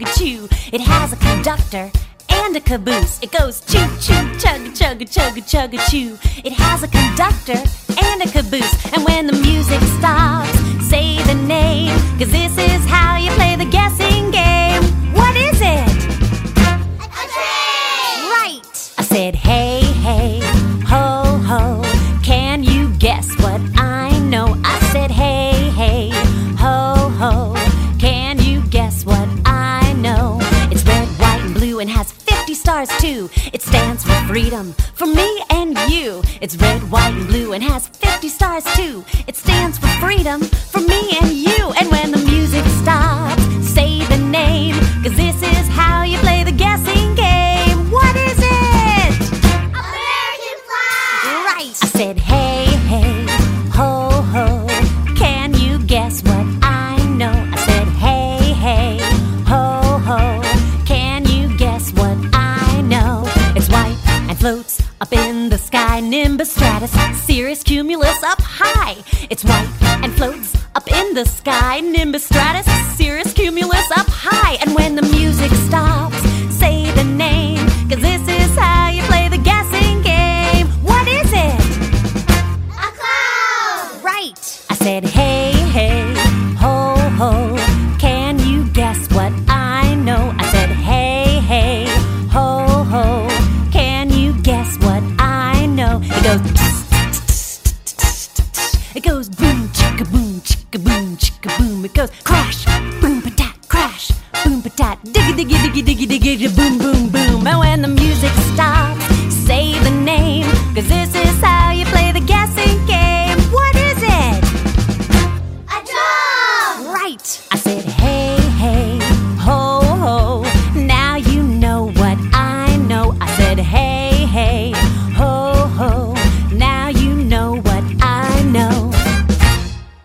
It has a conductor and a caboose. It goes choo choo, chug chug chug chug choo. It has a conductor and a caboose. And when the music stops, stars too. It stands for freedom for me and you. It's red, white, and blue and has 50 stars too. It stands for freedom for me floats up in the sky. Nimbus stratus, Cirrus cumulus up high. It's white and floats up in the sky. Nimbus stratus, Cirrus cumulus up high. And when the music stops, say the name. Cause this is how you play the guessing game. What is it? A cloud! Right. I said, hey, hey, It goes boom, chicka boom, chicka boom, chicka boom. It goes crash, boom, patat, crash, boom, patat, diggy, diggy, diggy, diggy, diggy, boom, boom, boom. Oh, and the music's